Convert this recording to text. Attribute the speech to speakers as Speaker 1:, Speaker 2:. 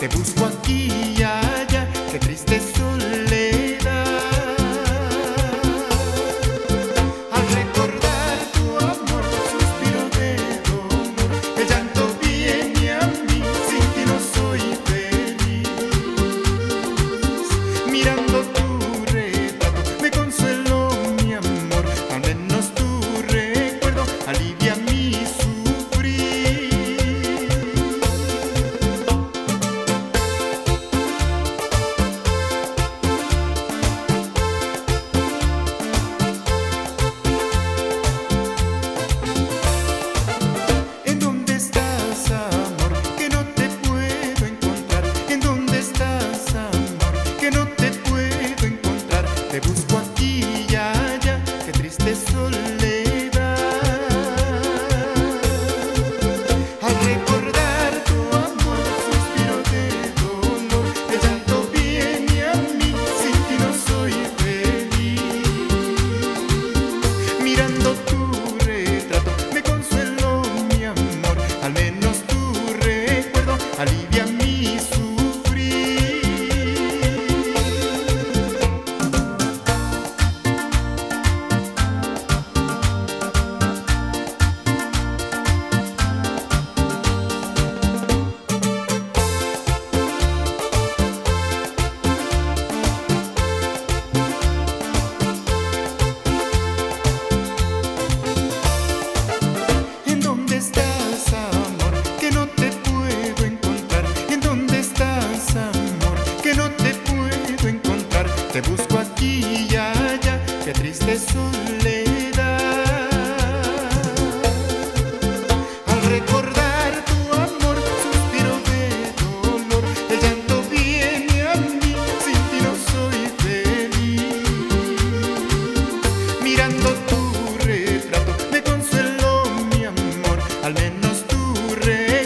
Speaker 1: Te busco aquí y allá, qué triste soledad. Al recordar tu amor, suspiro de dolor. El llanto viene a mí, sin ti no soy feliz. Mirando salive. Te busco aquí y allá, qué triste soledad. Al recordar tu amor, suspiro de dolor, el llanto viene a mí, sin ti no soy feliz. Mirando tu retrato, me consuelo mi amor, al menos tu retrato.